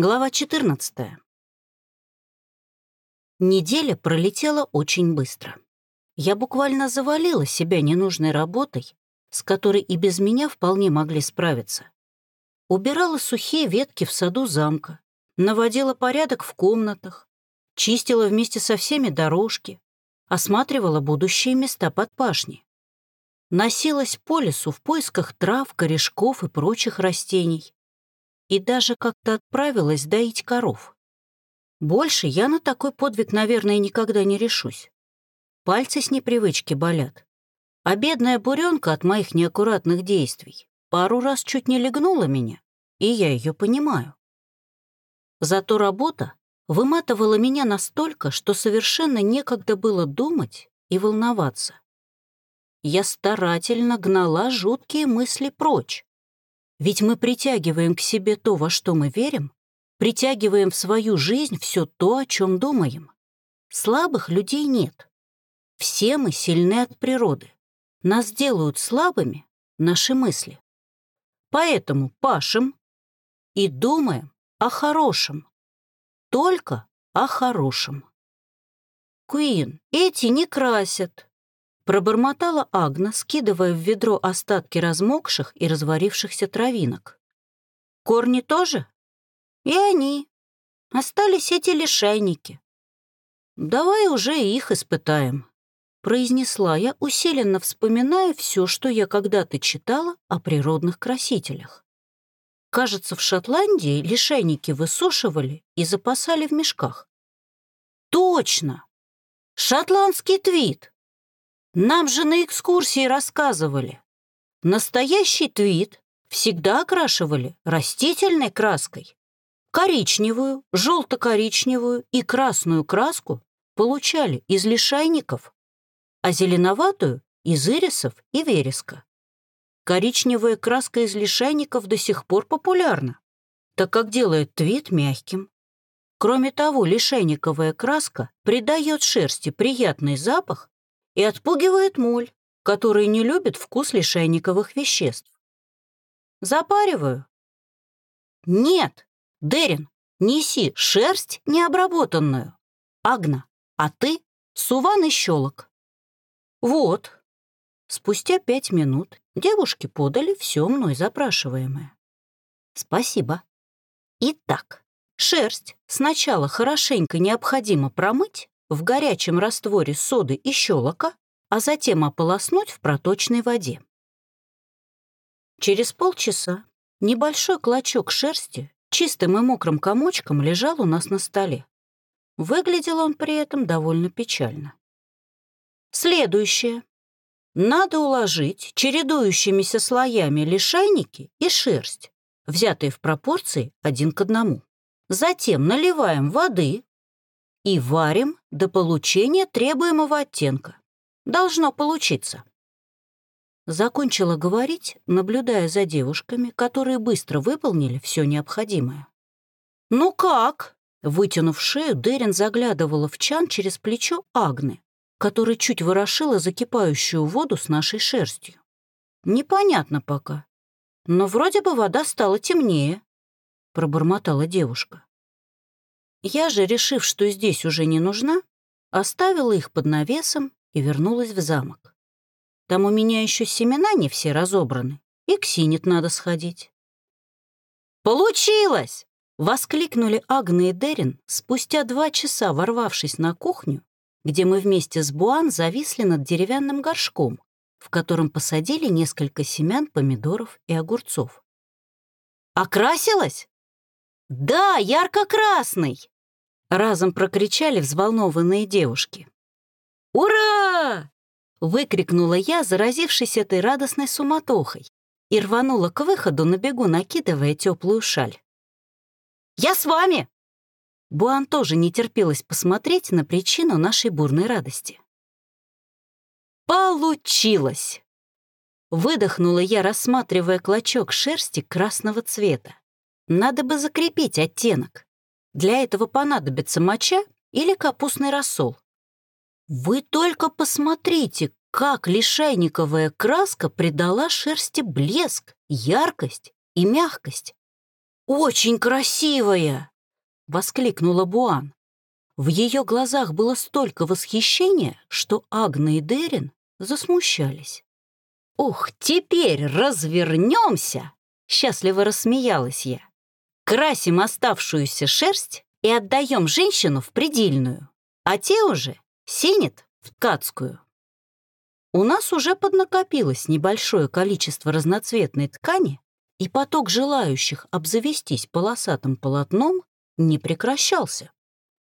Глава 14. Неделя пролетела очень быстро. Я буквально завалила себя ненужной работой, с которой и без меня вполне могли справиться. Убирала сухие ветки в саду замка, наводила порядок в комнатах, чистила вместе со всеми дорожки, осматривала будущие места под пашни. Носилась по лесу в поисках трав, корешков и прочих растений и даже как-то отправилась доить коров. Больше я на такой подвиг, наверное, никогда не решусь. Пальцы с непривычки болят. А бедная буренка от моих неаккуратных действий пару раз чуть не легнула меня, и я ее понимаю. Зато работа выматывала меня настолько, что совершенно некогда было думать и волноваться. Я старательно гнала жуткие мысли прочь, ведь мы притягиваем к себе то, во что мы верим, притягиваем в свою жизнь все то, о чем думаем. Слабых людей нет. Все мы сильны от природы. Нас делают слабыми наши мысли. Поэтому пашем и думаем о хорошем. Только о хорошем. Куин, эти не красят, Пробормотала Агна, скидывая в ведро остатки размокших и разварившихся травинок. «Корни тоже?» «И они. Остались эти лишайники». «Давай уже их испытаем», — произнесла я, усиленно вспоминая все, что я когда-то читала о природных красителях. Кажется, в Шотландии лишайники высушивали и запасали в мешках. «Точно! Шотландский твит!» Нам же на экскурсии рассказывали. Настоящий твит всегда окрашивали растительной краской. Коричневую, желто-коричневую и красную краску получали из лишайников, а зеленоватую — из ирисов и вереска. Коричневая краска из лишайников до сих пор популярна, так как делает твит мягким. Кроме того, лишайниковая краска придает шерсти приятный запах и отпугивает моль, который не любит вкус лишайниковых веществ. Запариваю. Нет, Дерин, неси шерсть необработанную. Агна, а ты суван и щелок. Вот. Спустя пять минут девушки подали все мной запрашиваемое. Спасибо. Итак, шерсть сначала хорошенько необходимо промыть, в горячем растворе соды и щелока, а затем ополоснуть в проточной воде. Через полчаса небольшой клочок шерсти чистым и мокрым комочком лежал у нас на столе. Выглядел он при этом довольно печально. Следующее. Надо уложить чередующимися слоями лишайники и шерсть, взятые в пропорции один к одному. Затем наливаем воды, и варим до получения требуемого оттенка. Должно получиться. Закончила говорить, наблюдая за девушками, которые быстро выполнили все необходимое. «Ну как?» Вытянув шею, Дерин заглядывала в чан через плечо Агны, который чуть ворошила закипающую воду с нашей шерстью. «Непонятно пока. Но вроде бы вода стала темнее», — пробормотала девушка. Я же, решив, что здесь уже не нужна, оставила их под навесом и вернулась в замок. Там у меня еще семена не все разобраны, и к синет надо сходить. «Получилось!» — воскликнули Агна и Дерин, спустя два часа ворвавшись на кухню, где мы вместе с Буан зависли над деревянным горшком, в котором посадили несколько семян помидоров и огурцов. «Окрасилась?» «Да, ярко-красный!» Разом прокричали взволнованные девушки. «Ура!» — выкрикнула я, заразившись этой радостной суматохой, и рванула к выходу на бегу, накидывая теплую шаль. «Я с вами!» Буан тоже не терпелось посмотреть на причину нашей бурной радости. «Получилось!» Выдохнула я, рассматривая клочок шерсти красного цвета. Надо бы закрепить оттенок. Для этого понадобится моча или капустный рассол. Вы только посмотрите, как лишайниковая краска придала шерсти блеск, яркость и мягкость. очень красивая!» — воскликнула Буан. В ее глазах было столько восхищения, что Агна и Дерин засмущались. «Ух, теперь развернемся!» — счастливо рассмеялась я. «Красим оставшуюся шерсть и отдаем женщину в предельную, а те уже сенят в ткацкую». У нас уже поднакопилось небольшое количество разноцветной ткани, и поток желающих обзавестись полосатым полотном не прекращался.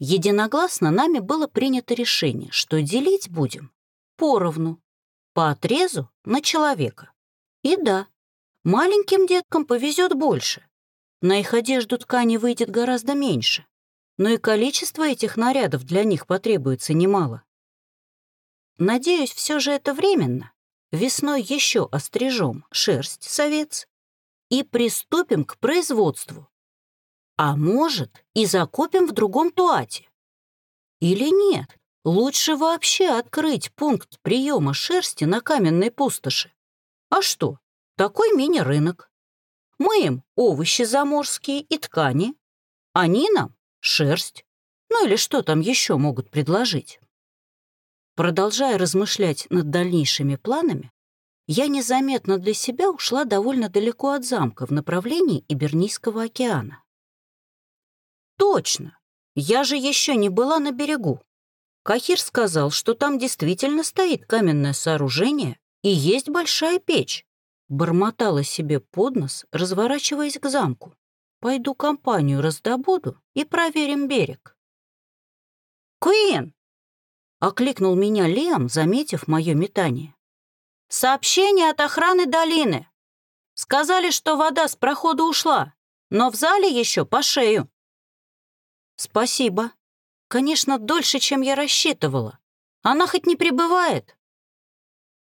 Единогласно нами было принято решение, что делить будем поровну, по отрезу на человека. И да, маленьким деткам повезет больше. На их одежду ткани выйдет гораздо меньше, но и количество этих нарядов для них потребуется немало. Надеюсь, все же это временно. Весной еще острижем шерсть с овец и приступим к производству. А может, и закупим в другом туате. Или нет? Лучше вообще открыть пункт приема шерсти на каменной пустоши. А что, такой мини-рынок. Мы им овощи заморские и ткани, они нам шерсть, ну или что там еще могут предложить. Продолжая размышлять над дальнейшими планами, я незаметно для себя ушла довольно далеко от замка в направлении Ибернийского океана. Точно, я же еще не была на берегу. Кахир сказал, что там действительно стоит каменное сооружение и есть большая печь. Бормотала себе под нос, разворачиваясь к замку. Пойду компанию раздобуду и проверим берег. «Куин!» — окликнул меня Лиам, заметив мое метание. «Сообщение от охраны долины. Сказали, что вода с прохода ушла, но в зале еще по шею». «Спасибо», Конечно, дольше, чем я рассчитывала. Она хоть не прибывает?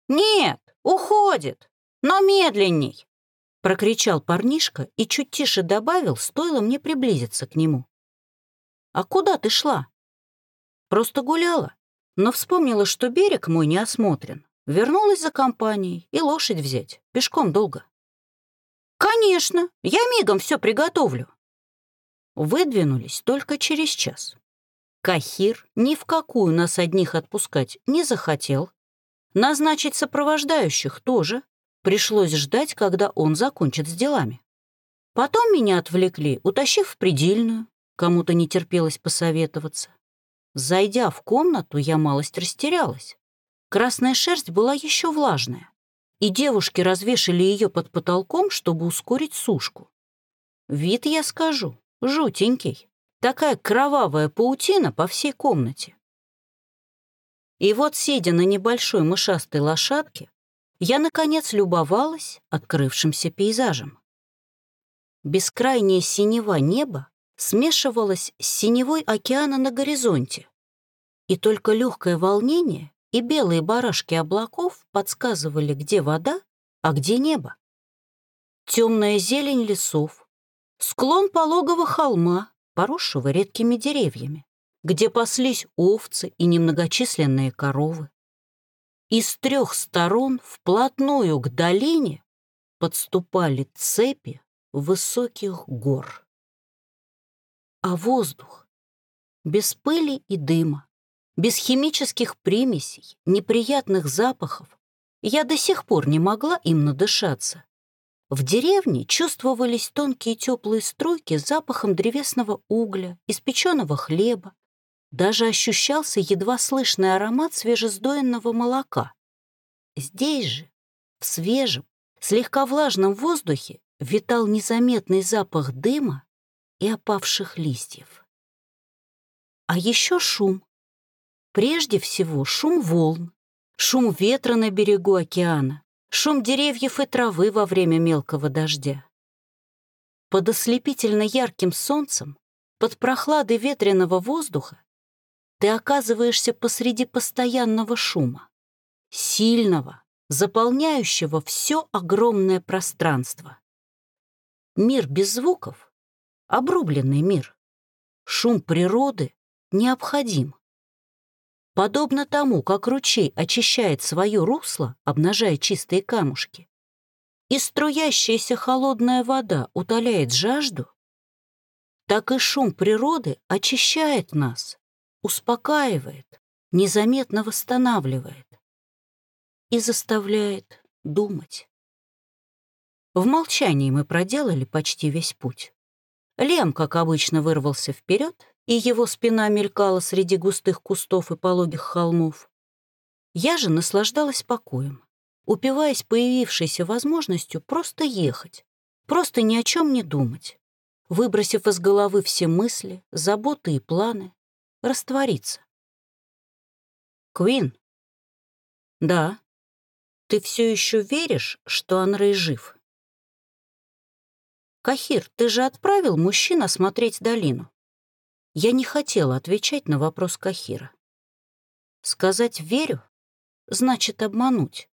Нет, уходит, но медленней, прокричал парнишка и чуть тише добавил, стоило мне приблизиться к нему. А куда ты шла? Просто гуляла, но вспомнила, что берег мой не осмотрен. Вернулась за компанией и лошадь взять. Пешком долго. «Конечно, я мигом все приготовлю». Выдвинулись только через час. Кахир ни в какую нас одних отпускать не захотел. Назначить сопровождающих тоже. Пришлось ждать, когда он закончит с делами. Потом меня отвлекли, утащив в предельную. Кому-то не терпелось посоветоваться. Зайдя в комнату, я малость растерялась. Красная шерсть была еще влажная, и девушки развешали ее под потолком, чтобы ускорить сушку. Вид, я скажу, жутенький. Такая кровавая паутина по всей комнате. И вот, сидя на небольшой мышастой лошадке, я, наконец, любовалась открывшимся пейзажем. Бескрайнее синева неба смешивалось с синевой океана на горизонте, и только легкое волнение и белые барашки облаков подсказывали, где вода, а где небо. Темная зелень лесов, склон пологого холма, поросшего редкими деревьями, где паслись овцы и немногочисленные коровы. И с трех сторон вплотную к долине подступали цепи высоких гор. А воздух без пыли и дыма, без химических примесей, неприятных запахов, я до сих пор не могла им надышаться. В деревне чувствовались тонкие теплые струйки с запахом древесного угля, испеченного хлеба. Даже ощущался едва слышный аромат свежесдоенного молока. Здесь же, в свежем, слегка влажном воздухе, витал незаметный запах дыма и опавших листьев. А еще шум. Прежде всего шум волн, шум ветра на берегу океана, шум деревьев и травы во время мелкого дождя. Под ослепительно ярким солнцем, под прохладой ветреного воздуха, ты оказываешься посреди постоянного шума, сильного, заполняющего все огромное пространство. Мир без звуков — обрубленный мир. Шум природы необходим. Подобно тому, как ручей очищает свое русло, обнажая чистые камушки, и струящаяся холодная вода утоляет жажду, так и шум природы очищает нас, успокаивает, незаметно восстанавливает и заставляет думать. В молчании мы проделали почти весь путь. Лем, как обычно, вырвался вперед, и его спина мелькала среди густых кустов и пологих холмов. Я же наслаждалась покоем, упиваясь появившейся возможностью просто ехать, просто ни о чем не думать, выбросив из головы все мысли, заботы и планы, раствориться. «Квин?» «Да. Ты все еще веришь, что Анрей жив?» «Кахир, ты же отправил мужчин осмотреть долину?» Я не хотела отвечать на вопрос Кахира. Сказать «верю» значит обмануть.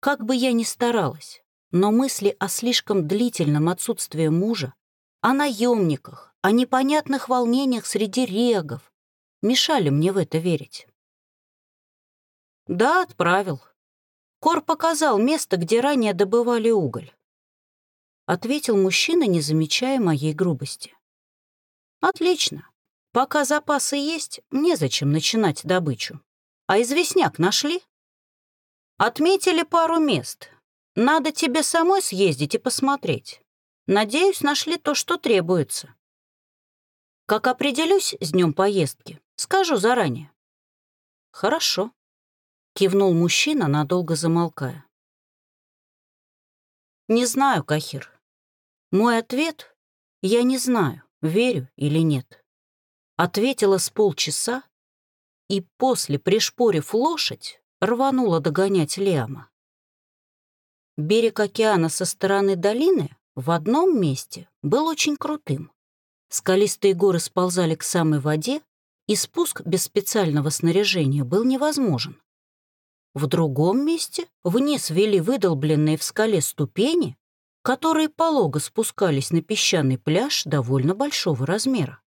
Как бы я ни старалась, но мысли о слишком длительном отсутствии мужа, о наемниках, о непонятных волнениях среди регов мешали мне в это верить. Да, отправил. Кор показал место, где ранее добывали уголь. — ответил мужчина, не замечая моей грубости. «Отлично. Пока запасы есть, незачем начинать добычу. А известняк нашли?» «Отметили пару мест. Надо тебе самой съездить и посмотреть. Надеюсь, нашли то, что требуется. Как определюсь с днем поездки, скажу заранее». «Хорошо», — кивнул мужчина, надолго замолкая. «Не знаю, Кахир. Мой ответ — я не знаю, верю или нет. Ответила с полчаса и после, пришпорив лошадь, рванула догонять Лиама. Берег океана со стороны долины в одном месте был очень крутым. Скалистые горы сползали к самой воде, и спуск без специального снаряжения был невозможен. В другом месте вниз вели выдолбленные в скале ступени, которые полого спускались на песчаный пляж довольно большого размера.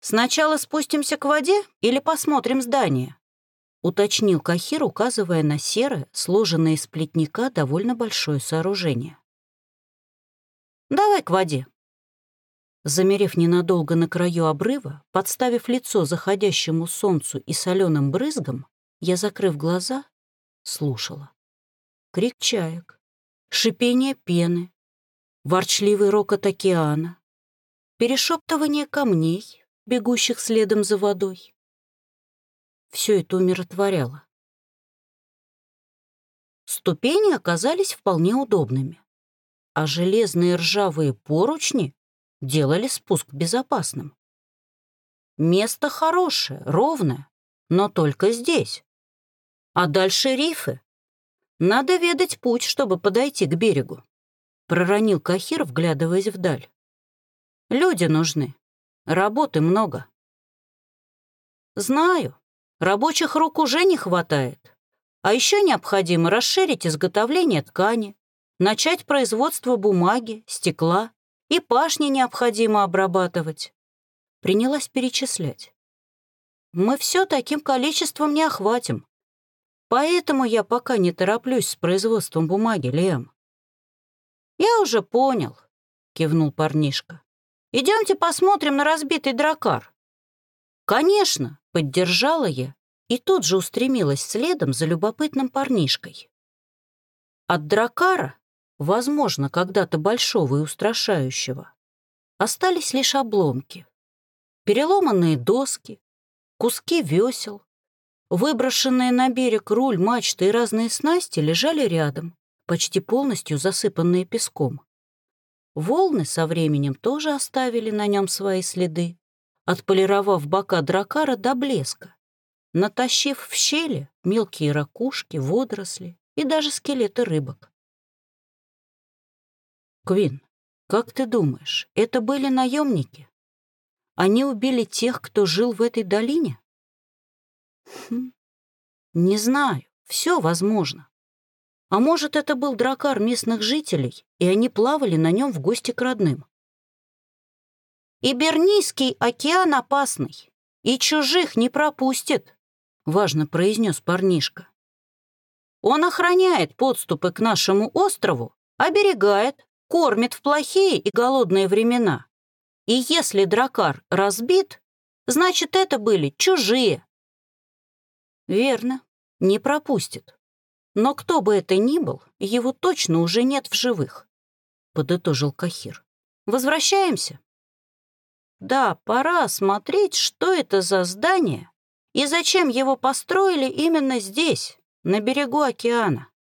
«Сначала спустимся к воде или посмотрим здание?» — уточнил Кахир, указывая на серое, сложенное из плетника довольно большое сооружение. «Давай к воде». Замерев ненадолго на краю обрыва, подставив лицо заходящему солнцу и соленым брызгам, я, закрыв глаза, слушала. Крик чаек, шипение пены, ворчливый рокот океана, перешептывание камней, бегущих следом за водой. Все это умиротворяло. Ступени оказались вполне удобными, а железные ржавые поручни делали спуск безопасным. Место хорошее, ровное, но только здесь. А дальше рифы, надо ведать путь, чтобы подойти к берегу», — проронил Кахир, вглядываясь вдаль. «Люди нужны. Работы много». «Знаю. Рабочих рук уже не хватает. А еще необходимо расширить изготовление ткани, начать производство бумаги, стекла, и пашни необходимо обрабатывать». Принялась перечислять. «Мы все таким количеством не охватим. Поэтому я пока не тороплюсь с производством бумаги, Лем. «Я уже понял», — кивнул парнишка. Идемте посмотрим на разбитый дракар». «Конечно», — поддержала я и тут же устремилась следом за любопытным парнишкой. От дракара, возможно, когда-то большого и устрашающего, остались лишь обломки. Переломанные доски, куски весел, Выброшенные на берег руль, мачты и разные снасти лежали рядом, почти полностью засыпанные песком. Волны со временем тоже оставили на нем свои следы, отполировав бока дракара до блеска, натащив в щели мелкие ракушки, водоросли и даже скелеты рыбок. «Квин, как ты думаешь, это были наемники? Они убили тех, кто жил в этой долине?» Хм. Не знаю, все возможно. А может, это был дракар местных жителей, и они плавали на нем в гости к родным. «Ибернийский океан опасный, и чужих не пропустит», — важно произнес парнишка. «Он охраняет подступы к нашему острову, оберегает, кормит в плохие и голодные времена И если дракар разбит, значит, это были чужие. Верно, не пропустит. Но кто бы это ни был, его точно уже нет в живых, подытожил Кахир. Возвращаемся. Да, пора смотреть, что это за здание и зачем его построили именно здесь, на берегу океана.